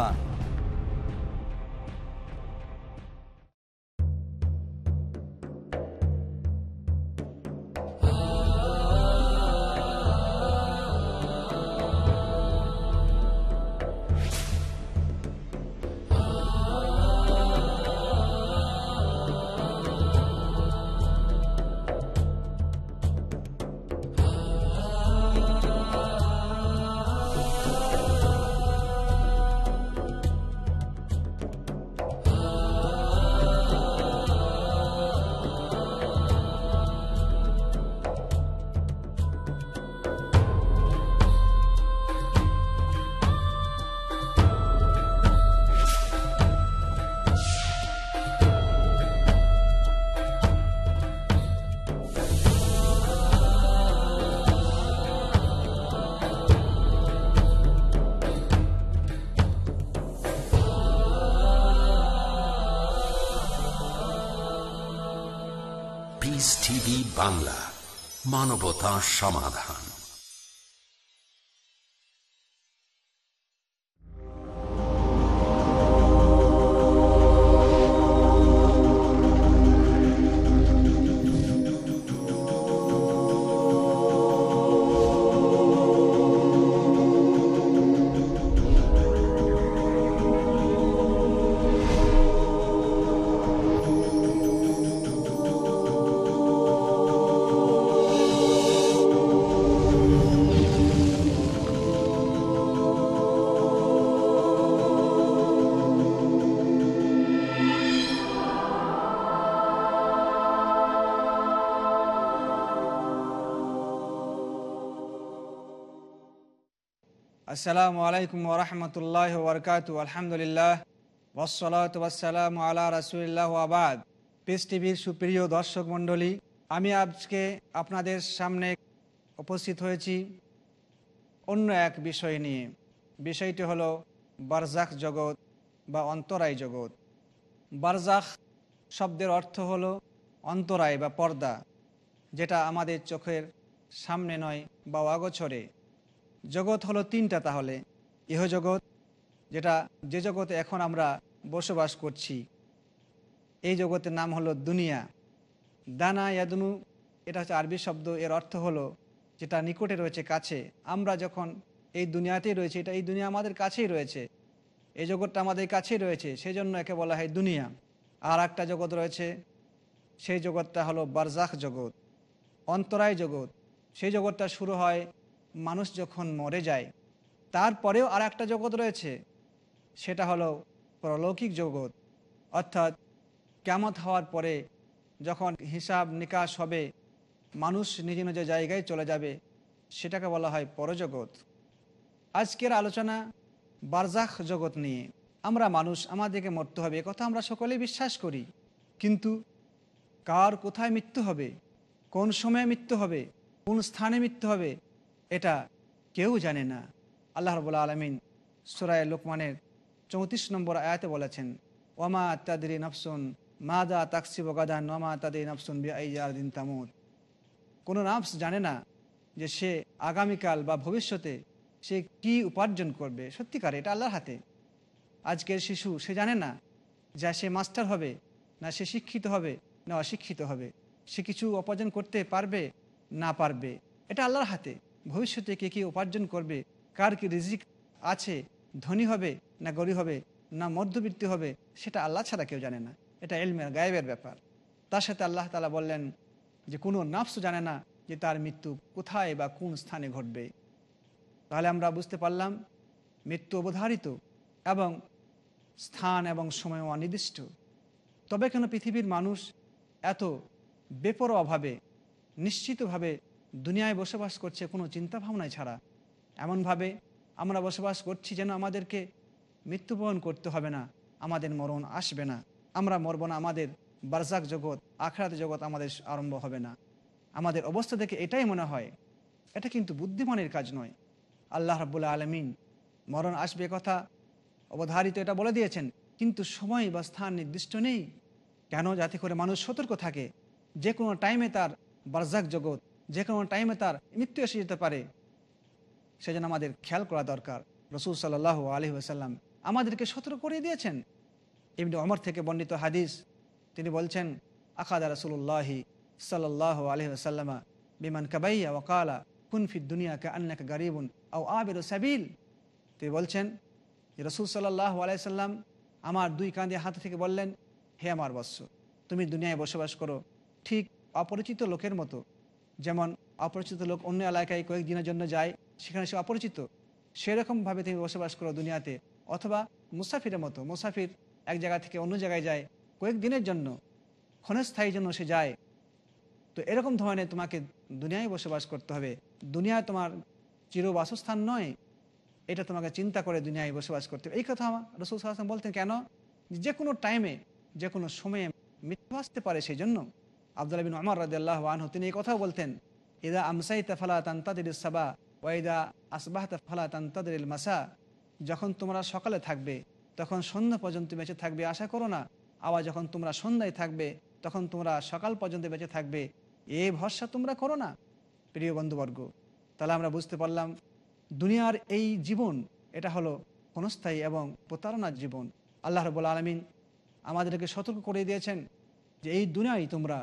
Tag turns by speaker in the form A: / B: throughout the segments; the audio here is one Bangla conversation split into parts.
A: সমাধান
B: বাংলা মানবতা সমাধান।
C: আসসালামু আলাইকুম ওরহমতুল্লাহ বরকাত আলহামদুলিল্লাহ ওসলাত ওয়াসালাম আলা রাসুলিল্লাহ আবাদ পিস টিভির সুপ্রিয় দর্শক মণ্ডলী, আমি আজকে আপনাদের সামনে উপস্থিত হয়েছি অন্য এক বিষয় নিয়ে। বিষয়টি হলো বারজাখ জগৎ বা অন্তরায় জগৎ। বারজাখ শব্দের অর্থ হলো অন্তরায় বা পর্দা, যেটা আমাদের চোখের সামনে নয় বা অগোছরে জগৎ হলো তিনটা তাহলে। ইহজগৎ যেটা যে জগতে এখন আমরা বসবাস করছি, এই জগতের নাম হলো দুনিয়া। দানা ইয়াদনু, এটা হচ্ছে আরবি শব্দ, এর অর্থ হলো যেটা নিকটে রয়েছে, কাছে। আমরা যখন এই দুনিয়াতেই রয়েছে, এটা এই দুনিয়া আমাদের কাছেই রয়েছে। এই জগৎটা আমাদের কাছেই রয়েছে সেই জন্য একে বলা হয় দুনিয়া। আর একটা জগৎ রয়েছে, সেই জগৎটা হলো বারজাখ জগৎ, অন্তরায় জগৎ। সেই জগৎটা শুরু হয় মানুষ যখন মরে যায়, তারপরেও আর একটা জগৎ রয়েছে। সেটা হলো প্রলৌকিক জগৎ। অর্থাৎ কেমত হওয়ার পরে যখন হিসাব নিকাশ হবে, মানুষ নিজ নিজ জায়গায় চলে যাবে, সেটাকে বলা হয় পরজগৎ। আজকের আলোচনা বারজাখ জগৎ নিয়ে। আমরা মানুষ, আমাদেরকে মরতে হবে কথা আমরা সকলেই বিশ্বাস করি। কিন্তু কার কোথায় মৃত্যু হবে? কোন সময়ে মৃত্যু হবে? কোন স্থানে মৃত্যু হবে? এটা কেউ জানে না। আল্লাহ রবুল্লা আলমিন সুরায় লোকমানের চৌত্রিশ নম্বর আয়াতে বলেছেন, ওমা তাদি নফসুন মাদা তাকসিব গাদান, ওমা তাদি নফসুন দিন তামুদ কোনো নাফস জানে না যে সে আগামীকাল বা ভবিষ্যতে সে কি উপার্জন করবে। সত্যিকার, এটা আল্লাহর হাতে। আজকের শিশু, সে জানে না যা সে মাস্টার হবে, না সে শিক্ষিত হবে, না অশিক্ষিত হবে। সে কিছু উপার্জন করতে পারবে, না পারবে। এটা আল্লাহর হাতে। ভবিষ্যতে কে কী উপার্জন করবে? কার কি রিজিক আছে? ধনী হবে না গরিব হবে? না মধ্যবিত্তি হবে? সেটা আল্লাহ ছাড়া কেউ জানে না। এটা এলমের গায়েবের ব্যাপার। তার সাথে আল্লাহ তালা বললেন যে, কোনো নাফস জানে না যে, তার মৃত্যু কোথায় বা কোন স্থানে ঘটবে। তাহলে আমরা বুঝতে পারলাম, মৃত্যু অবধারিত এবং স্থান এবং সময় অনির্দিষ্ট। তবে কেন পৃথিবীর মানুষ এত বেপরোয়াভাবে নিশ্চিতভাবে দুনিয়ায় বসবাস করছে কোনো চিন্তা ভাবনায় ছাড়া। এমনভাবে আমরা বসবাস করছি যেন আমাদেরকে মৃত্যুবরণ করতে হবে না, আমাদের মরণ আসবে না। আমরা মরব না, আমাদের বারজাক জগৎ আখড়াত জগৎ আমাদের আরম্ভ হবে না। আমাদের অবস্থা দেখে এটাই মনে হয়। এটা কিন্তু বুদ্ধিমানের কাজ নয়। আল্লাহ রাবুল্লাহ আলমিন মরণ আসবে কথা অবধারিত এটা বলে দিয়েছেন, কিন্তু সময় বা স্থান নির্দিষ্ট নেই। কেন? যাতে করে মানুষ সতর্ক থাকে। যে কোনো টাইমে তার বারজাক জগৎ যে কোনো টাইমে তার মৃত্যু এসে যেতে পারে। সেজন্য আমাদের খেয়াল করা দরকার। রসুল সাল্লাহ আলহি আসাল্লাম আমাদেরকে সতর্ক করে দিয়েছেন। এমনি অমর থেকে বর্ণিত হাদিস, তিনি বলছেন, আখাদা রসুল্লাহি সাল্লাহ আলহিসাল্লামা বিমান কাবাইয়া ওকালা কুনফিদ দুনিয়াকে আন্নাকে গরিবুন আও আবের সাবিল। তিনি বলছেন রসুল সাল্লাহ আলাইসাল্লাম আমার দুই কাঁধে হাত থেকে বললেন, হে আমার বৎস, তুমি দুনিয়ায় বসবাস করো, ঠিক অপরিচিত লোকের মতো। যেমন অপরিচিত লোক অন্য এলাকায় কয়েকদিনের জন্য যায়, সেখানে সে অপরিচিত। সেরকমভাবে তুমি বসবাস করো দুনিয়াতে। অথবা মুসাফিরের মতো, মুসাফির এক জায়গা থেকে অন্য জায়গায় যায় কয়েকদিনের জন্য ক্ষণস্থায়ী জন্য সে যায়। তো এরকম ধরনের তোমাকে দুনিয়ায় বসবাস করতে হবে। দুনিয়া তোমার চির বাসস্থান নয়, এটা তোমাকে চিন্তা করে দুনিয়ায় বসবাস করতে হবে। এই কথা আমার রসুল সাল্লাম বলতেন, কেন? যে কোনো টাইমে যে কোনো সময়ে মৃত্যু আসতে পারে সেই জন্য। আবদুল্লাহ বিন আমার রাদিয়াল্লাহ আনহু, তিনি এই কথাও বলতেন, ইদা আমসাইতা ফালা তান্তাদির সাবা ওয়াইদা আসবাহতা ফালা তান্তাদির মাসা। যখন তোমরা সকালে থাকবে, তখন সন্ধ্যা পর্যন্ত বেঁচে থাকবে, আশা করো না। আবার যখন তোমরা সন্ধ্যায় থাকবে, তখন তোমরা সকাল পর্যন্ত বেঁচে থাকবে, এ ভরসা তোমরা করো না। প্রিয় বন্ধুবর্গ, তাহলে আমরা বুঝতে পারলাম, দুনিয়ার এই জীবন, এটা হলো ক্ষণস্থায়ী এবং প্রতারণার জীবন। আল্লাহ রবুল আলমিন আমাদেরকে সতর্ক করে দিয়েছেন যে, এই দুনিয়ায় তোমরা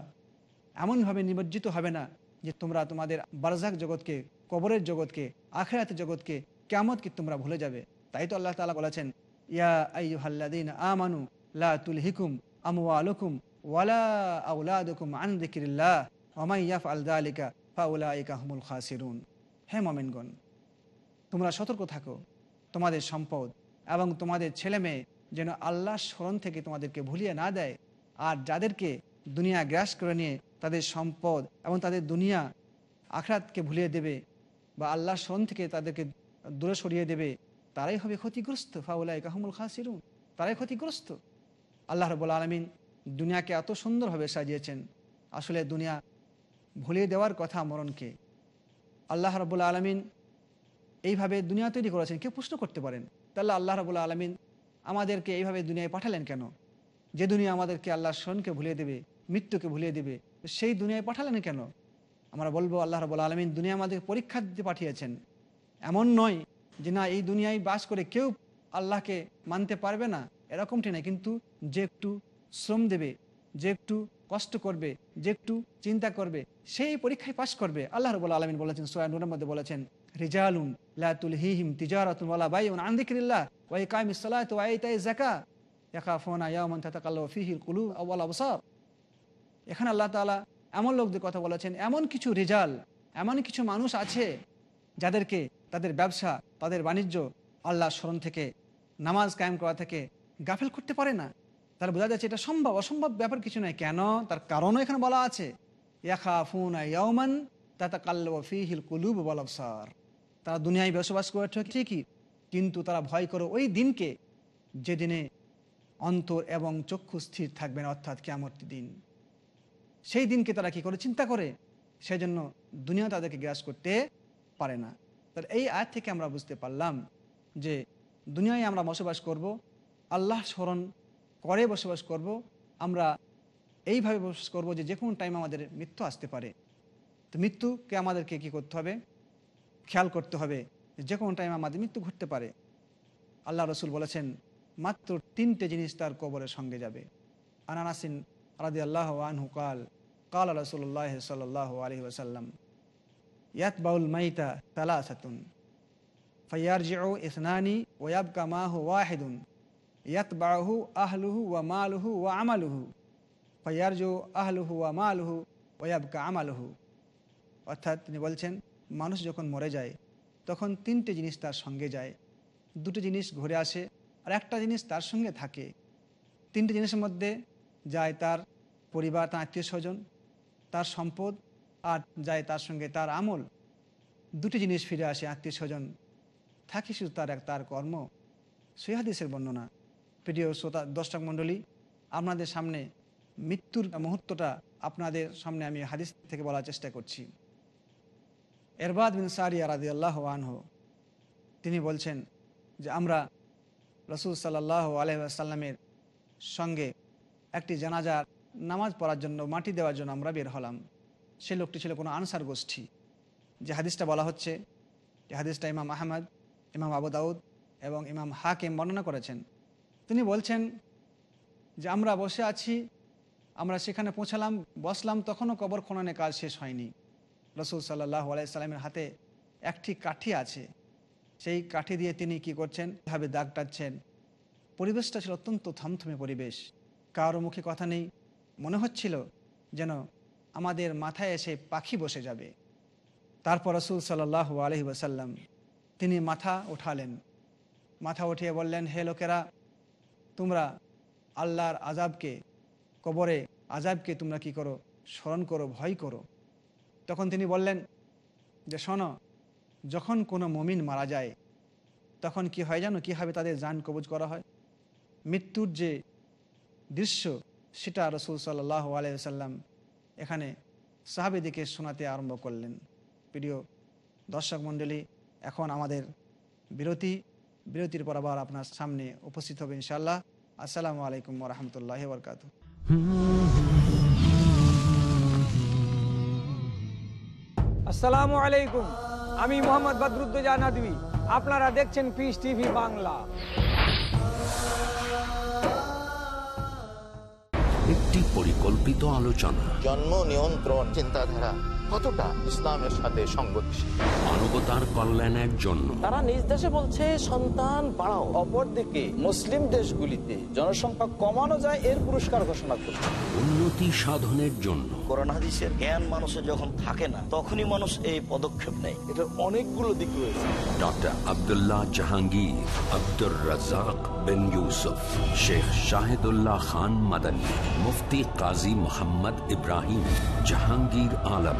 C: এমনভাবে নিমজ্জিত হবে না যে তোমরা তোমাদের বারজাক জগৎকে, কবরের জগৎকে আখেরাত জগৎকে কেমতকে তোমরা ভুলে যাবে। তাই তো আল্লাহ তালা বলেছেন, ইয়া আইহাল্লাদিন আমানু লা তুলহিকুম আমওয়ালুকুম ওয়ালা আউলাদুকুম আন যিকরিল্লাহ ওমাই ইয়াফআল যালিকা ফাউলাইকা হুমুল খাসিরুন। হে মুমিনগণ, তোমরা সতর্ক থাকো। তোমাদের সম্পদ এবং তোমাদের ছেলে মেয়ে যেন আল্লাহ স্মরণ থেকে তোমাদেরকে ভুলিয়ে না দেয়। আর যাদেরকে দুনিয়া গ্রাস করে নিয়ে তাদের সম্পদ এবং তাদের দুনিয়া আখরাতকে ভুলিয়ে দেবে বা আল্লাহর স্মরণ থেকে তাদেরকে দূরে সরিয়ে দেবে, তারাই হবে ক্ষতিগ্রস্ত। ফাউলাই কাহমুল খাসিরুন। তারাই ক্ষতিগ্রস্ত। আল্লাহ রবুল আলমিন দুনিয়াকে এত সুন্দরভাবে সাজিয়েছেন। আসলে দুনিয়া ভুলিয়ে দেওয়ার কথা মরণকে। আল্লাহ রবুল আলমিন এইভাবে দুনিয়া তৈরি করেছেন, কেউ প্রশ্ন করতে পারেন, তাহলে আল্লাহ রবুল্লা আলমিন আমাদেরকে এইভাবে দুনিয়ায় পাঠালেন কেন? যে দুনিয়া আমাদেরকে আল্লাহর সনকে ভুলিয়ে দেবে মৃত্যুকে ভুলিয়ে দেবে। সেই দুনিয়ায় পাঠালেন কেন? আমরা বলব, আল্লাহ রবুল্লা আলমিন দুনিয়া আমাদের পরীক্ষা দিতে পাঠিয়েছেন। এমন নয় যে না, এই দুনিয়ায় বাস করে কেউ আল্লাহকে মানতে পারবে না, এরকমটি নয়। কিন্তু যে একটু শ্রম দেবে, যে একটু কষ্ট করবে, যে একটু চিন্তা করবে, সেই পরীক্ষায় পাশ করবে। আল্লাহ রবুল্লা আলমিন বলেছেন সোয়া নুরের মধ্যে বলেছেন, রিজালুন লা তুলহিহিম তিজারাতুন ওয়ালা বাইউন আন যিকরিল্লাহ ওয়া ইকামিস সালাতি ওয়া ইতাই যাকাত। ইয়াখাফুনা ইয়াওমান আবসার। এখানে আল্লাহ তাআলা এমন লোকদের কথা বলেছেন, এমন কিছু রিজাল, এমন কিছু মানুষ আছে যাদেরকে তাদের ব্যবসা, তাদের বাণিজ্য আল্লাহ স্মরণ থেকে, নামাজ কায়েম করা থেকে গাফেল করতে পারে না। তার বোঝা যাচ্ছে এটা সম্ভব, অসম্ভব ব্যাপার কিছু নয়। কেন? তার কারণও এখানে বলা আছে। তাতাকাল্লাবু ফীহিল কুলুব তারা দুনিয়ায় বসবাস করে ঠিকই, কিন্তু তারা ভয় করো ওই দিনকে যেদিনে অন্তর এবং চক্ষু স্থির থাকবেন অর্থাৎ কেমন দিন। সেই দিনকে তারা কি করে? চিন্তা করে। সেই জন্য দুনিয়া তাদেরকে গ্রাস করতে পারে না। তার এই আয় থেকে আমরা বুঝতে পারলাম যে দুনিয়ায় আমরা বসবাস করব আল্লাহ স্মরণ করে বসবাস করব, আমরা এইভাবে বসবাস করব যে যে কোনো টাইম আমাদের মৃত্যু আসতে পারে। তো মৃত্যুকে আমাদেরকে কি করতে হবে? খেয়াল করতে হবে যে কোনো টাইম আমাদের মৃত্যু ঘটতে পারে। আল্লাহ রসুল বলেছেন, মাত্র তিনটে জিনিস তার কবরের সঙ্গে যাবে। আনানাসিন রাদি আল্লাহ আনহু কাল কাল রসুল্লাহ সাল্লাহ আলহি ওসাল্লাম ইয়াতবাউল মাইতা তালা সাতুন ফয়ার জিও ইসনানি ওয়াবকা মাহু ওয়াহেদুন ইয়াতবাহু আহলুহু ওয়া মালুহু ওয়া আমালুহু ফয়ার জো আহলুহু ওয়া মালুহু ওয়াবকা আমালুহু অর্থাৎ তিনি বলছেন, মানুষ যখন মরে যায়, তখন তিনটে জিনিস তার সঙ্গে যায়। দুটো জিনিস ঘুরে আসে আর একটা জিনিস তার সঙ্গে থাকে। তিনটে জিনিসের মধ্যে যায় তার পরিবার, তার আত্মীয় স্বজন তার সম্পদ আর যায় তার সঙ্গে তার আমল। দুটি জিনিস ফিরে আসে আত্মীয় স্বজন। থাকে শুধু তার এক, তার কর্ম। সৈহাদিসের বর্ণনা। প্রিয় শ্রোতা, দর্শক মণ্ডলী, আপনাদের সামনে মৃত্যুর মুহূর্তটা আপনাদের সামনে আমি হাদিস থেকে বলার চেষ্টা করছি। এরবাদ বিন সারিয়া রাজি আল্লাহ আনহ, তিনি বলছেন যে আমরা রসুল সাল্লাহ আলহ সাল্লামের সঙ্গে একটি জানাজার নামাজ পড়ার জন্য, মাটি দেওয়ার জন্য আমরা বের হলাম। সে লোকটি ছিল কোনো আনসার গোষ্ঠী। যে হাদিসটা বলা হচ্ছে, যে হাদিসটা ইমাম আহমদ, ইমাম আবু দাউদ এবং ইমাম হাকিম বর্ণনা করেছেন। তিনি বলছেন যে, আমরা বসে আছি, আমরা সেখানে পৌঁছালাম, বসলাম, তখনও কবর খননে কাজ শেষ হয়নি। রসুল সাল্লাহ আলাইসাল্লামের হাতে একটি কাঠি আছে। সেই কাঠি দিয়ে তিনি কি করছেন? ভাবে দাগ টাচ্ছেন পরিবেশটা ছিল অত্যন্ত থমথমে পরিবেশ। কারও মুখে কথা নেই মনে হচ্ছিল যেন আমাদের মাথায় এসে পাখি বসে যাবে। তারপর রসুল সাল্লাহ আলহি ওসাল্লাম তিনি মাথা উঠালেন মাথা উঠিয়ে বললেন, হে লোকেরা, তোমরা আল্লাহর আজাবকে কবরে আজাবকে তোমরা কি করো? স্মরণ করো, ভয় করো? তখন তিনি বললেন, যে শোনো, যখন কোনো মমিন মারা যায়, তখন কি হয় জানো? কীভাবে তাদের যান কবজ করা হয়? মৃত্যুর যে দৃশ্য সেটা রসুল সাল্লাহ আলাইসাল্লাম এখানে সাহাবেদিকে শোনাতে আরম্ভ করলেন। প্রিয় দর্শক মণ্ডলী, এখন আমাদের বিরতি। বিরতির পর আবার আপনার সামনে উপস্থিত হবে ইনশাল্লাহ আসসালামু আলাইকুম রহমতুল্লাহ বরকাত
A: আসসালামু আলাইকুম। আমি মোহাম্মদ বদরুদ্দোজা আপনারা দেখছেন পিস টিভি বাংলা।
B: আলোচনা।
D: জন্ম নিয়ন্ত্রণ চিন্তাধারা। কতটা ইসলামের সাথে সঙ্গতিশীল
B: মানবতার কল্যাণের জন্য।
E: তারা নিজ দেশে বলছে সন্তান বাড়াও। অপরদিকে মুসলিম দেশগুলিতে জনসংখ্যা কমানো যায় এর পুরস্কার ঘোষণা করছে।
B: উন্নতি সাধনের জন্য।
F: কোরআন হাদিসের জ্ঞান মানুষের যখন থাকে না তখনই মানুষ এই পদক্ষেপ নেয়। এটার অনেকগুলো দিক রয়েছে।
B: ডক্টর আব্দুল্লাহ জাহাঙ্গীর আব্দুর রাজাক বিন ইউসুফ শেখ শাহিদুল্লাহ খান মাদানী মুফতি কাজী মোহাম্মদ ইব্রাহিম জাহাঙ্গীর আলম।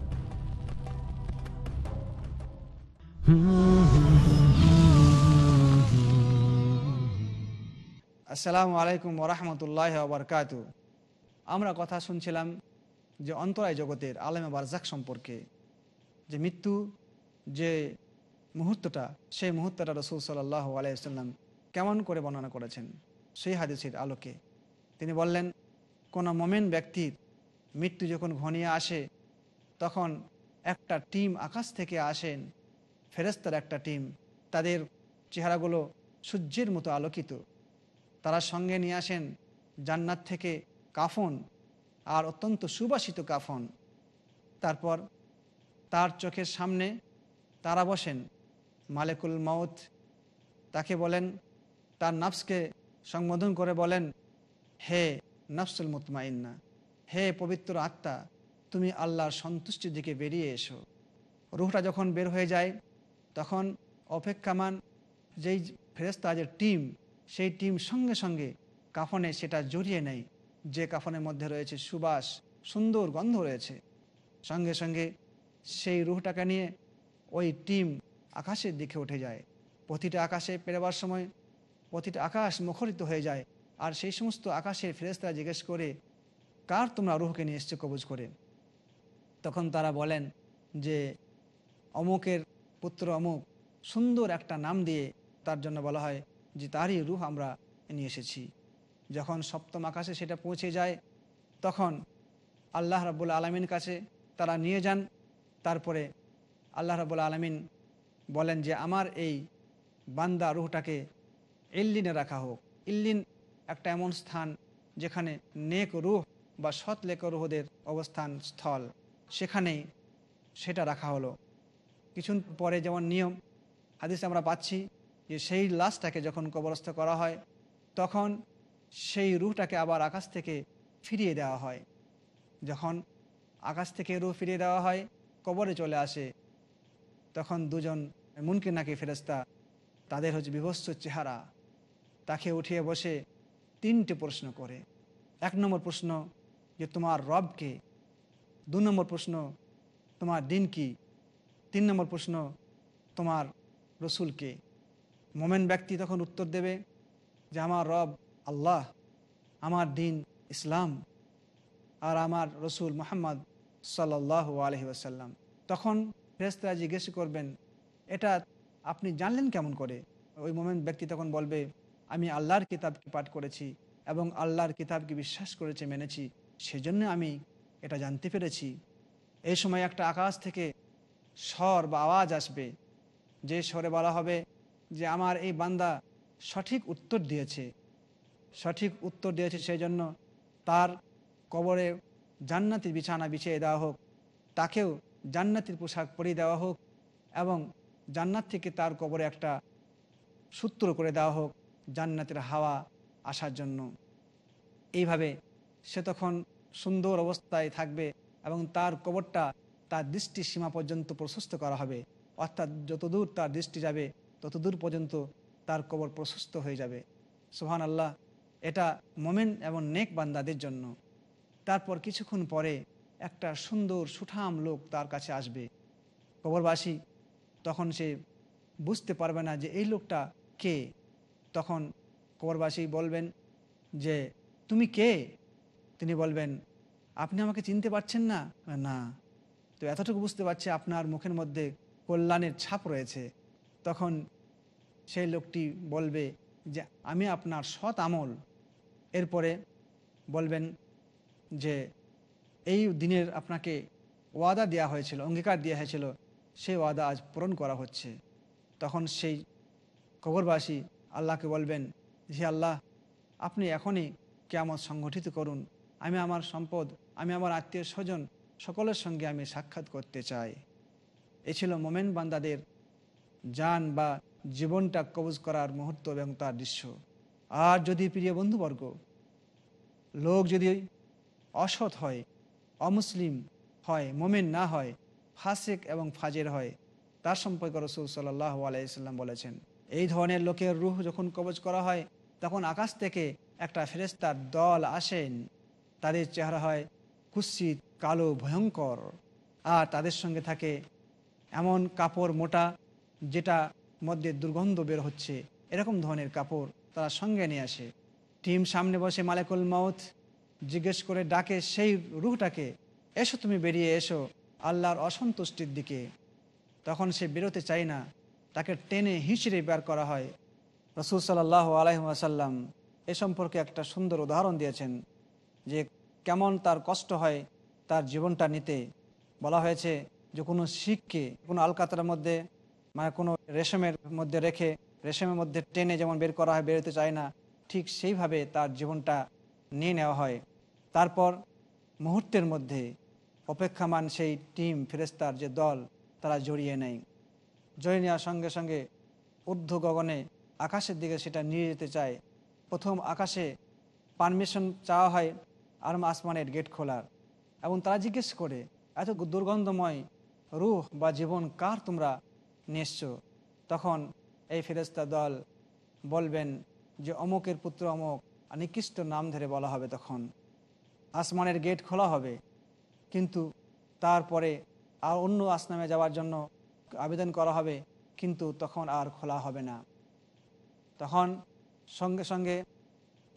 C: আসসালামু আলাইকুম ওরহমতুল্লাহ বরকাত। আমরা কথা শুনছিলাম যে অন্তরায় জগতের আলেমে বারজাক সম্পর্কে, যে মৃত্যু যে মুহূর্তটা, সেই মুহূর্তটা রসুল সাল্লাহ আলাইসাল্লাম কেমন করে বর্ণনা করেছেন, সেই হাদিসের আলোকে। তিনি বললেন, কোনো মোমেন ব্যক্তির মৃত্যু যখন ঘনিয়ে আসে, তখন একটা টিম আকাশ থেকে আসেন ফেরেস্তার একটা টিম, তাদের চেহারাগুলো সূর্যের মতো আলোকিত। তারা সঙ্গে নিয়ে আসেন জান্নাত থেকে কাফন আর অত্যন্ত সুবাসিত কাফন। তারপর তার চোখের সামনে তারা বসেন। মালেকুল মাউত তাকে বলেন, তার নাফসকে সম্বোধন করে বলেন, হে নফসুল মুতমাইন্না, হে পবিত্র আত্মা, তুমি আল্লাহর সন্তুষ্টির দিকে বেরিয়ে এসো। রুহটা যখন বের হয়ে যায়, তখন অপেক্ষামান যেই ফেরেস্তাজের টিম সেই টিম সঙ্গে সঙ্গে কাফনে সেটা জড়িয়ে নেয়। যে কাফনের মধ্যে রয়েছে সুবাস, সুন্দর গন্ধ রয়েছে। সঙ্গে সঙ্গে সেই রুহটাকে নিয়ে ওই টিম আকাশের দিকে উঠে যায়। প্রতিটা আকাশে পেরোবার সময় প্রতিটা আকাশ মুখরিত হয়ে যায়। আর সেই সমস্ত আকাশের ফেরেস্তারা জিজ্ঞেস করে, কার তোমরা রুহকে নিয়ে এসছে কবজ করে? তখন তারা বলেন যে, অমুকের পুত্র অমুক সুন্দর একটা নাম দিয়ে তার জন্য বলা হয় যে তারই রুহ আমরা নিয়ে এসেছি। যখন সপ্তম আকাশে সেটা পৌঁছে যায়, তখন আল্লাহ রাবুল আলমিন কাছে তারা নিয়ে যান। তারপরে আল্লাহ রাবুল আলমিন বলেন যে, আমার এই বান্দা রুহটাকে ইল্লিনে রাখা হোক। ইল্লিন একটা এমন স্থান যেখানে নেক রুহ বা সৎ লেক রুহদের অবস্থান স্থল। সেখানেই সেটা রাখা হলো। কিছু পরে যেমন নিয়ম, হাদিসে আমরা পাচ্ছি যে সেই লাশটাকে যখন কবরস্থ করা হয়, তখন সেই রুহটাকে আবার আকাশ থেকে ফিরিয়ে দেওয়া হয়। যখন আকাশ থেকে রুহ ফিরিয়ে দেওয়া হয়, কবরে চলে আসে, তখন দুজন মুনকে নাকি ফেরেস্তা তাদের হচ্ছে বিভৎস চেহারা। তাকে উঠিয়ে বসে তিনটে প্রশ্ন করে। এক নম্বর প্রশ্ন, যে তোমার রবকে দু নম্বর প্রশ্ন, তোমার দিন কি? তিন নম্বর প্রশ্ন, তোমার রসুলকে মোমেন ব্যক্তি তখন উত্তর দেবে যে আমার রব আল্লাহ, আমার দিন ইসলাম আর আমার রসুল মোহাম্মদ সাল্লাহ আলহি আসাল্লাম তখন ফেরেস্তারা জিজ্ঞেস করবেন, এটা আপনি জানলেন কেমন করে? ওই মোমেন ব্যক্তি তখন বলবে, আমি আল্লাহর কিতাবকে পাঠ করেছি এবং আল্লাহর কিতাবকে বিশ্বাস করেছে, মেনেছি। সেজন্য আমি এটা জানতে পেরেছি। এই সময় একটা আকাশ থেকে স্বর বা আওয়াজ আসবে। যে স্বরে বলা হবে যে আমার এই বান্দা সঠিক উত্তর দিয়েছে। সঠিক উত্তর দিয়েছে সেই জন্য তার কবরে জান্নাতির বিছানা বিছিয়ে দেওয়া হোক, তাকেও জান্নাতির পোশাক পরিয়ে দেওয়া হোক এবং জান্নাত থেকে তার কবরে একটা সূত্র করে দেওয়া হোক জান্নাতের হাওয়া আসার জন্য। এইভাবে সে তখন সুন্দর অবস্থায় থাকবে এবং তার কবরটা তার দৃষ্টি সীমা পর্যন্ত প্রশস্ত করা হবে। অর্থাৎ যতদূর তার দৃষ্টি যাবে ততদূর পর্যন্ত তার কবর প্রশস্ত হয়ে যাবে। সোহান আল্লাহ এটা মোমেন এবং নেক বান্দাদের জন্য। তারপর কিছুক্ষণ পরে একটা সুন্দর সুঠাম লোক তার কাছে আসবে। কবরবাসী তখন সে বুঝতে পারবে না যে এই লোকটা কে। তখন কবরবাসী বলবেন যে, তুমি কে? তিনি বলবেন, আপনি আমাকে চিনতে পারছেন না? না। তো এতটুকু বুঝতে পারছি আপনার মুখের মধ্যে কল্যাণের ছাপ রয়েছে। তখন সেই লোকটি বলবে যে, আমি আপনার সৎ আমল। এরপরে বলবেন যে, এই দিনের আপনাকে ওয়াদা দেওয়া হয়েছিল, অঙ্গীকার দেওয়া হয়েছিল, সেই ওয়াদা আজ পূরণ করা হচ্ছে। তখন সেই কবরবাসী আল্লাহকে বলবেন, হে আল্লাহ, আপনি এখনই কেমন সংগঠিত করুন। আমি আমার সম্পদ, আমি আমার আত্মীয় স্বজন সকলের সঙ্গে আমি সাক্ষাৎ করতে চাই। এ ছিল মোমেন বান্দাদের যান বা জীবনটা কবজ করার মুহূর্ত এবং তার দৃশ্য। আর যদি প্রিয় বন্ধুবর্গ, লোক যদি অসৎ হয়, অমুসলিম হয়, মোমেন না হয়, ফাসেক এবং ফাজের হয়, তার সম্পর্কে রসুল সাল্লাহ আলাইসাল্লাম বলেছেন, এই ধরনের লোকের রুহ যখন কবজ করা হয়, তখন আকাশ থেকে একটা ফেরেস্তার দল আসেন তাদের চেহারা হয় কুৎসিত, কালো, ভয়ঙ্কর। আর তাদের সঙ্গে থাকে এমন কাপড় মোটা যেটা মধ্যে দুর্গন্ধ বের হচ্ছে, এরকম ধরনের কাপড় তারা সঙ্গে নিয়ে আসে। টিম সামনে বসে মালেকুল মাউথ জিজ্ঞেস করে, ডাকে সেই রুহটাকে? এসো তুমি বেরিয়ে এসো আল্লাহর অসন্তুষ্টির দিকে। তখন সে বেরোতে চায় না, তাকে টেনে হিঁচড়ে বের করা হয়। রসুল সাল্লাহ আলহিমাসাল্লাম এ সম্পর্কে একটা সুন্দর উদাহরণ দিয়েছেন যে কেমন তার কষ্ট হয় তার জীবনটা নিতে। বলা হয়েছে যে কোনো শিখকে কোনো আলকাতার মধ্যে মানে কোনো রেশমের মধ্যে রেখে, রেশমের মধ্যে টেনে যেমন বের করা হয়, বেরোতে চায় না, ঠিক সেইভাবে তার জীবনটা নিয়ে নেওয়া হয়। তারপর মুহূর্তের মধ্যে অপেক্ষামান সেই টিম ফেরেস্তার যে দল, তারা জড়িয়ে নেয়। জড়িয়ে নেওয়ার সঙ্গে সঙ্গে ঊর্ধ্ব গগনে আকাশের দিকে সেটা নিয়ে যেতে চায়। প্রথম আকাশে পারমিশন চাওয়া হয় আর আসমানের গেট খোলার এবং তারা জিজ্ঞেস করে, এত দুর্গন্ধময় রুহ বা জীবন কার তোমরা? নিশ্চ তখন এই ফেরেস্তা দল বলবেন যে, অমুকের পুত্র অমুক নিকৃষ্ট নাম ধরে বলা হবে তখন। আসমানের গেট খোলা হবে। কিন্তু তারপরে আর অন্য আসনামে যাওয়ার জন্য আবেদন করা হবে, কিন্তু তখন আর খোলা হবে না। তখন সঙ্গে সঙ্গে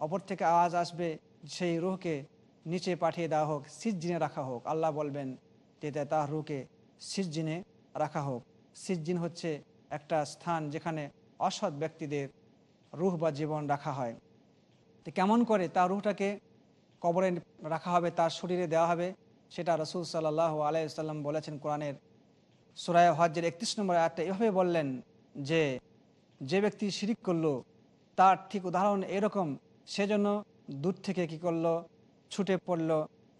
C: অপর থেকে আওয়াজ আসবে, সেই রুহকে নিচে পাঠিয়ে দেওয়া হোক সিজ্জিনে রাখা হোক। আল্লাহ বলবেন যে তার রুহকে সিজ্জিনে রাখা হোক। সিজ্জিন হচ্ছে একটা স্থান যেখানে অসৎ ব্যক্তিদের রুহ বা জীবন রাখা হয়। তো কেমন করে তার রুহটাকে কবরে রাখা হবে, তার শরীরে দেওয়া হবে, সেটা রসুল সাল্লাহ আলাইসাল্লাম বলেছেন কোরআনের সুরায় হজ্জের একত্রিশ নম্বর আয়াতটা এভাবে বললেন যে যে ব্যক্তি শিরিক করল, তার ঠিক উদাহরণ এরকম সেজন্য দূর থেকে কি করল, ছুটে পড়ল,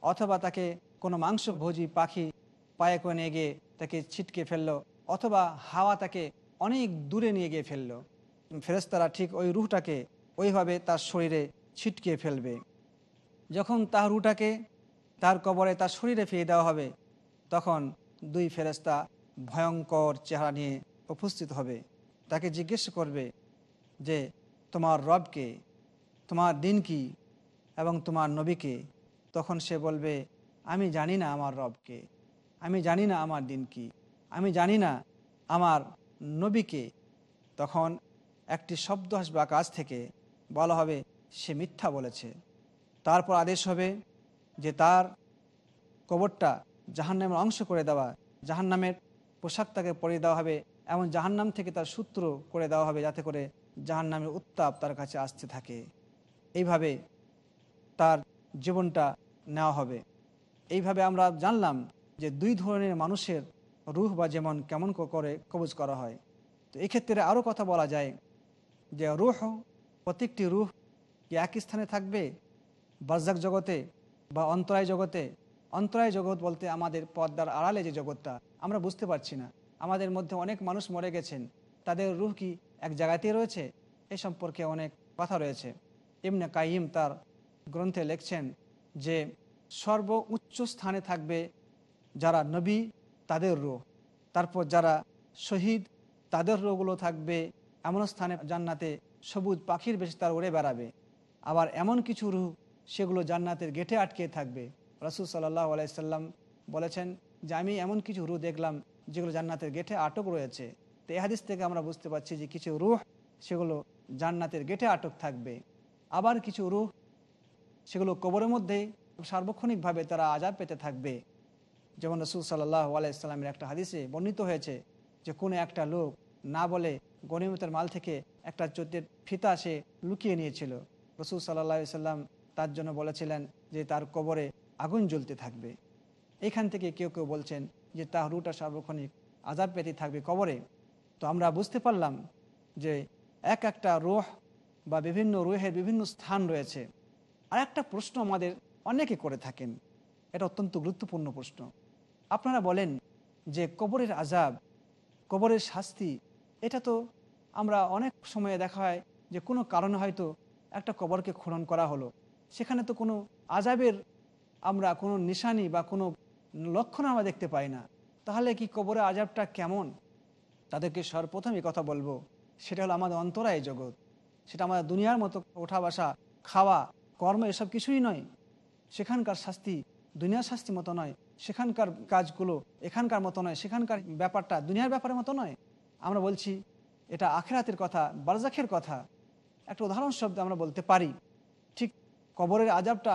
C: অথবা তাকে কোনো মাংসভোজী পাখি পায়ে করে নিয়ে গিয়ে তাকে ছিটকে ফেলল অথবা হাওয়া তাকে অনেক দূরে নিয়ে গিয়ে ফেলল। ফেরেস্তারা ঠিক ওই রুহটাকে ওইভাবে তার শরীরে ছিটকে ফেলবে। যখন তার রুটাকে তার কবরে তার শরীরে ফিরিয়ে দেওয়া হবে, তখন দুই ফেরেস্তা ভয়ঙ্কর চেহারা নিয়ে উপস্থিত হবে। তাকে জিজ্ঞেস করবে যে, তোমার রবকে তোমার দিন কি? এবং তোমার নবীকে তখন সে বলবে, আমি জানি না আমার রবকে আমি জানি না আমার দিন কি। জানি না আমার নবীকে। তখন একটি শব্দ আসবে আকাশ থেকে, বলা হবে, সে মিথ্যা বলেছে। তারপর আদেশ হবে যে তার কবরটা জাহান্নামের অংশ করে দেওয়া, জাহান্নামের পোশাক তাকে পরিয়ে দেওয়া হবে, এমন জাহান্নাম থেকে তার সূত্র করে দেওয়া হবে যাতে করে জাহান্নামের উত্তাপ তার কাছে আসতে থাকে। এইভাবে তার জীবনটা নেওয়া হবে। এইভাবে আমরা জানলাম যে দুই ধরনের মানুষের রুহ বা যেমন কেমন করে কবজ করা হয়। তো এক্ষেত্রে আরও কথা বলা যায় যে রুহ, প্রত্যেকটি রুহ কি এক স্থানে থাকবে? বাজাক জগতে বা অন্তরায় জগতে? অন্তরায় জগৎ বলতে আমাদের পর্দার আড়ালে যে জগৎটা, আমরা বুঝতে পারছি না। আমাদের মধ্যে অনেক মানুষ মরে গেছেন। তাদের রুহ কি এক জায়গাতেই রয়েছে? এ সম্পর্কে অনেক কথা রয়েছে। এমনি কাইম তার গ্রন্থে লিখছেন যে সর্ব উচ্চ স্থানে থাকবে যারা নবী তাদের রোহ তারপর যারা শহীদ, তাদের রোহগুলো থাকবে এমন স্থানে জান্নাতে সবুজ পাখির বেশি তার উড়ে বেড়াবে। আবার এমন কিছু রুহ সেগুলো জান্নাতের গেটে আটকে থাকবে। রসুল সাল্লাহ আলাইসাল্লাম বলেছেন যে, আমি এমন কিছু রুহ দেখলাম যেগুলো জান্নাতের গেটে আটক রয়েছে। তো এই হাদিস থেকে আমরা বুঝতে পারছি যে কিছু রুহ সেগুলো জান্নাতের গেটে আটক থাকবে। আবার কিছু রুহ সেগুলো কবরের মধ্যে সার্বক্ষণিকভাবে তারা আজাব পেতে থাকবে। যেমন রসুল সাল্লাহ আলাইসাল্লামের একটা হাদিসে বর্ণিত হয়েছে যে কোনো একটা লোক না বলে গণিমতের মাল থেকে একটা চোদ্দের ফিতা সে লুকিয়ে নিয়েছিল। রসুল সাল্লাহ সাল্লাম তার জন্য বলেছিলেন যে তার কবরে আগুন জ্বলতে থাকবে। এখান থেকে কেউ কেউ বলছেন যে তার রুটা সার্বক্ষণিক আজাব পেতে থাকবে কবরে। তো আমরা বুঝতে পারলাম যে এক একটা রোহ বা বিভিন্ন রোহের বিভিন্ন স্থান রয়েছে। আর একটা প্রশ্ন আমাদের অনেকে করে থাকেন। এটা অত্যন্ত গুরুত্বপূর্ণ প্রশ্ন। আপনারা বলেন যে কবরের আজাব কবরের শাস্তি, এটা তো আমরা অনেক সময়ে দেখা হয় যে কোনো কারণে হয়তো একটা কবরকে খনন করা হলো। সেখানে তো কোনো আজাবের আমরা কোনো নিশানি বা কোনো লক্ষণ আমরা দেখতে পাই না। তাহলে কি কবরের আজাবটা কেমন? তাদেরকে সর্বপ্রথম কথা বলব, সেটা হলো আমাদের অন্তরায় জগৎ। সেটা আমাদের দুনিয়ার মতো ওঠা বসা, খাওয়া, কর্ম, এসব কিছুই নয়। সেখানকার শাস্তি দুনিয়ার শাস্তি মতো নয়। সেখানকার কাজগুলো এখানকার মতো নয়, সেখানকার ব্যাপারটা দুনিয়ার ব্যাপারের মতো নয়। আমরা বলছি, এটা আখেরাতের কথা, বারজাখের কথা। একটা উদাহরণ শব্দ আমরা বলতে পারি, ঠিক কবরের আজাবটা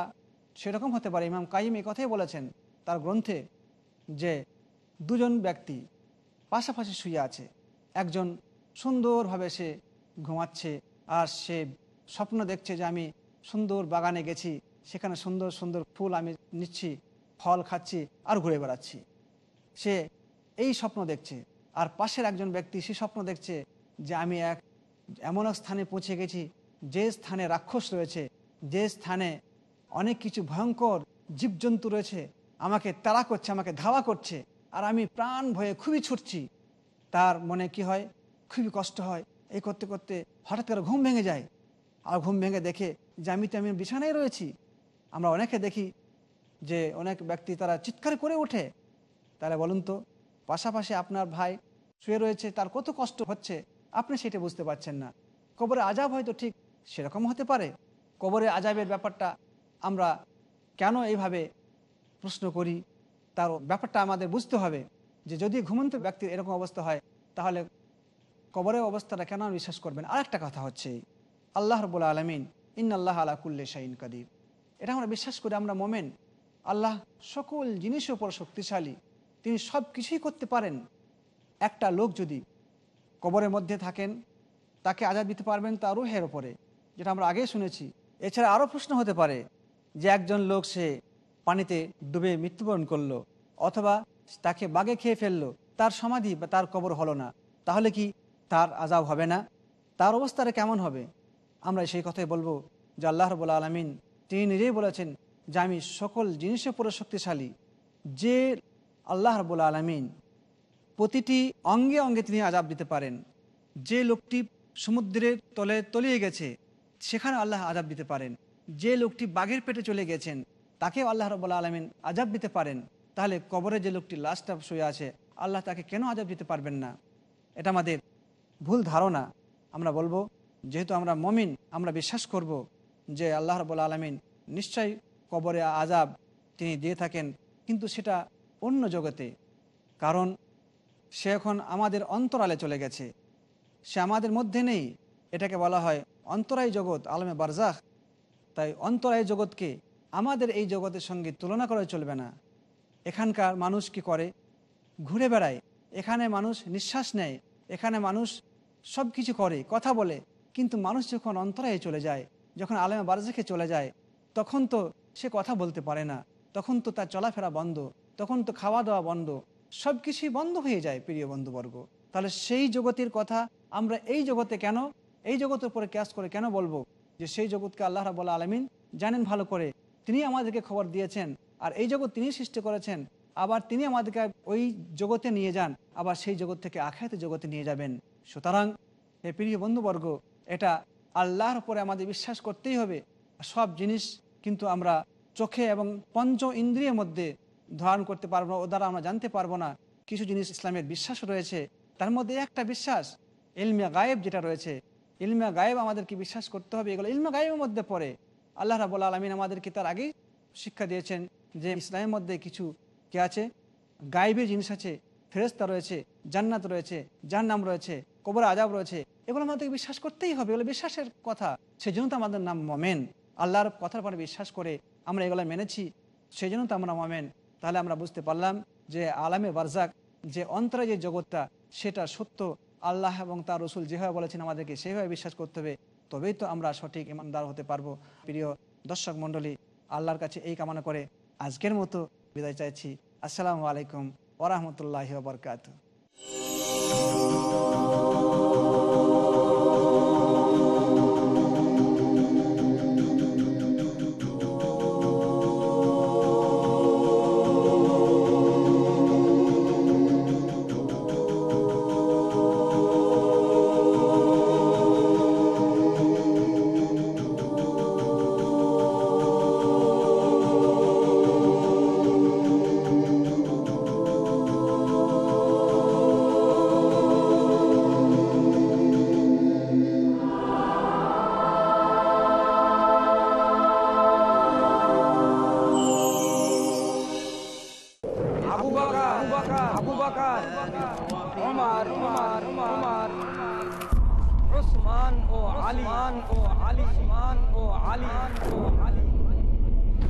C: সেরকম হতে পারে। ইমাম কাইম এই কথাই বলেছেন তার গ্রন্থে যে দুজন ব্যক্তি পাশাপাশি শুয়ে আছে, একজন সুন্দরভাবে সে ঘুমাচ্ছে আর সে স্বপ্ন দেখছে যে আমি সুন্দর বাগানে গেছি, সেখানে সুন্দর সুন্দর ফুল আমি নিচ্ছি। ফল খাচ্ছি আর ঘুরে বেড়াচ্ছি। সে এই স্বপ্ন দেখছে। আর পাশের একজন ব্যক্তি সে স্বপ্ন দেখছে যে আমি এক এমন এক স্থানে পৌঁছে গেছি, যে স্থানে রাক্ষস রয়েছে, যে স্থানে অনেক কিছু ভয়ঙ্কর জীবজন্তু রয়েছে, আমাকে তাড়া করছে, আমাকে ধাওয়া করছে, আর আমি প্রাণ ভয়ে খুবই ছুটছি। তার মনে কি হয়? খুবই কষ্ট হয়। এই করতে করতে হঠাৎ করে ঘুম ভেঙে যায়। আর ঘুম ভেঙে দেখে যে আমি তো আমি বিছানায় রয়েছি। আমরা অনেকে দেখি যে অনেক ব্যক্তি তারা চিৎকার করে ওঠে। তাহলে বলুন তো, পাশাপাশি আপনার ভাই শুয়ে রয়েছে, তার কত কষ্ট হচ্ছে, আপনি সেটা বুঝতে পারছেন না। কবরে আজাব হয়তো ঠিক সেরকম হতে পারে। কবরে আজাবের ব্যাপারটা আমরা কেন এইভাবে প্রশ্ন করি, তার ব্যাপারটা আমাদের বুঝতে হবে। যে যদি ঘুমন্ত ব্যক্তির এরকম অবস্থা হয়, তাহলে কবরের অবস্থাটা কেন বিশ্বাস করবেন? আরেকটা কথা হচ্ছে, আল্লাহ রবুল আলমিন ইন আল্লাহ আলা কুল্লে শাহিন কাদির। এটা আমরা বিশ্বাস করি আমরা মোমেন। আল্লাহ সকল জিনিসের উপর শক্তিশালী। তিনি সব কিছুই করতে পারেন। একটা লোক যদি কবরের মধ্যে থাকেন, তাকে আজাদ দিতে পারবেন তার রুহের ওপরে যেটা আমরা আগেই শুনেছি। এছাড়া আরও প্রশ্ন হতে পারে যে একজন লোক সে পানিতে ডুবে মৃত্যুবরণ করল, অথবা তাকে বাগে খেয়ে ফেলল, তার সমাধি বা তার কবর হলো না, তাহলে কি তার আজাব হবে না? তার অবস্থাটা কেমন হবে? আমরা সেই কথাই বলব যে আল্লাহ রবুল্লা আলমিন তিনি নিজেই বলেছেন যে আমি সকল জিনিসে পুরো শক্তিশালী, যে আল্লাহ রবুল্লা আলমিন প্রতিটি অঙ্গে অঙ্গে তিনি আজাব দিতে পারেন। যে লোকটি সমুদ্রের তলে তলিয়ে গেছে, সেখানে আল্লাহ আজাব দিতে পারেন। যে লোকটি বাঘের পেটে চলে গেছেন, তাকেও আল্লাহ রবাল্লা আলমিন আজাব দিতে পারেন। তাহলে কবরে যে লোকটি লাশটা শুয়ে আছে, আল্লাহ তাকে কেন আজাব দিতে পারবেন না? এটা আমাদের ভুল ধারণা। আমরা বলব, যেহেতু আমরা মমিন, আমরা বিশ্বাস করব যে আল্লাহ রবাল্লা আলমিন নিশ্চয়ই কবরে আজাব তিনি দিয়ে থাকেন, কিন্তু সেটা অন্য জগতে। কারণ সে এখন আমাদের অন্তরালে চলে গেছে। সে আমাদের মধ্যে নেই। এটাকে বলা হয় অন্তরায় জগৎ, আলমে বারজাহ তাই অন্তরায় জগৎকে আমাদের এই জগতের সঙ্গে তুলনা করে চলবে না। এখানকার মানুষ কি করে? ঘুরে বেড়ায়। এখানে মানুষ নিঃশ্বাস নেয়। এখানে মানুষ সব কিছু করে, কথা বলে। কিন্তু মানুষ যখন অন্তরায়ে চলে যায়, যখন আলেমে বারজাখে চলে যায়, তখন তো সে কথা বলতে পারে না। তখন তো তার চলাফেরা বন্ধ, তখন তো খাওয়া দাওয়া বন্ধ সব কিছুই বন্ধ হয়ে যায় প্রিয় বন্ধুবর্গ। তাহলে সেই জগতের কথা আমরা এই জগতে কেন, এই জগতের উপরে ক্যাশ করে কেন বলব? যে সেই জগৎকে আল্লাহ রাবুল্লা আলমিন জানেন ভালো করে। তিনি আমাদেরকে খবর দিয়েছেন, আর এই জগৎ তিনি সৃষ্টি করেছেন। আবার তিনি আমাদেরকে ওই জগতে নিয়ে যান, আবার সেই জগৎ থেকে আখায়াতে জগতে নিয়ে যাবেন। সুতরাং, হে প্রিয় বন্ধুবর্গ, এটা আল্লাহর উপরে আমাদের বিশ্বাস করতেই হবে। সব জিনিস কিন্তু আমরা চোখে এবং পঞ্চ ইন্দ্রিয়ের মধ্যে ধারণ করতে পারব না, ও দ্বারা আমরা জানতে পারব না কিছু জিনিস ইসলামের বিশ্বাস রয়েছে। তার মধ্যে একটা বিশ্বাস ইলমিয়া গায়েব যেটা রয়েছে। ইলমিয়া গায়েব আমাদেরকে বিশ্বাস করতে হবে, এগুলো ইলমিয়া গায়েবের মধ্যে পড়ে। আল্লাহ রাবুল আলমিন আমাদেরকে তার আগেই শিক্ষা দিয়েছেন যে ইসলামের মধ্যে কিছু কে আছে? গায়েবের জিনিস আছে ফেরেস্তা রয়েছে, জান্নাত রয়েছে জান্নাম রয়েছে কবর আজাব রয়েছে। এগুলো আমাদেরকে বিশ্বাস করতেই হবে, এগুলো বিশ্বাসের কথা। সেজন্য তো আমাদের নাম মমেন। আল্লাহর কথার পরে বিশ্বাস করে আমরা এগুলো মেনেছি সেই জন্য তো আমরা মমেন। তাহলে আমরা বুঝতে পারলাম যে আলামে বারজাক যে অন্তরে যে জগৎটা, সেটা সত্য। আল্লাহ এবং তার রসুল যেভাবে বলেছেন আমাদেরকে সেভাবে বিশ্বাস করতে হবে, তবেই তো আমরা সঠিক ইমানদার হতে পারব। প্রিয় দর্শক মণ্ডলী, আল্লাহর কাছে এই কামনা করে আজকের মতো বিদায় চাইছি। আসসালামু আলাইকুম ওরহমতুল্লাহ বরকাত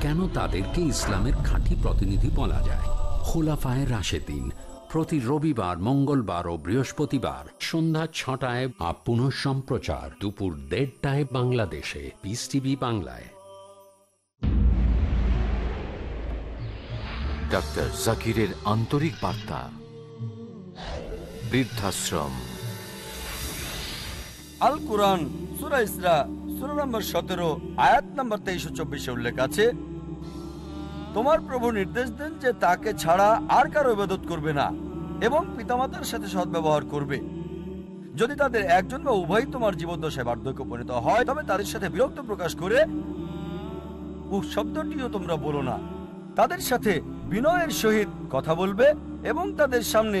B: কেন তাদেরকে ইসলামের খাঁটি প্রতিনিধি বলা যায়? খোলাফায় রাশেদিন প্রতি রবিবার মঙ্গলবার ও বৃহস্পতিবার সন্ধ্যা ছটায় আপ পুনঃ সম্প্রচার দুপুর দেড়টায় বাংলাদেশে। পিস টিভি বাংলায়।
G: ডাক্তার জাকিরের আন্তরিক বার্তা। বৃদ্ধাশ্রম।
H: আল কোরআন সুরা ইসরা সুরা নম্বর সতেরো, আয়াত নম্বর তেইশো চব্বিশে উল্লেখ আছে, তোমার প্রভু নির্দেশ যে তাকে ছাড়া আর কারও করবে না এবং পিতামাতার সাথে সদ্ব্যবহার করবে। যদি তাদের একজন বা তোমার পরিণত হয়, তবে তাদের সাথে বিরক্ত প্রকাশ করে শব্দটিও তোমরা বলো না। তাদের সাথে বিনয়ের সহিত কথা বলবে এবং তাদের সামনে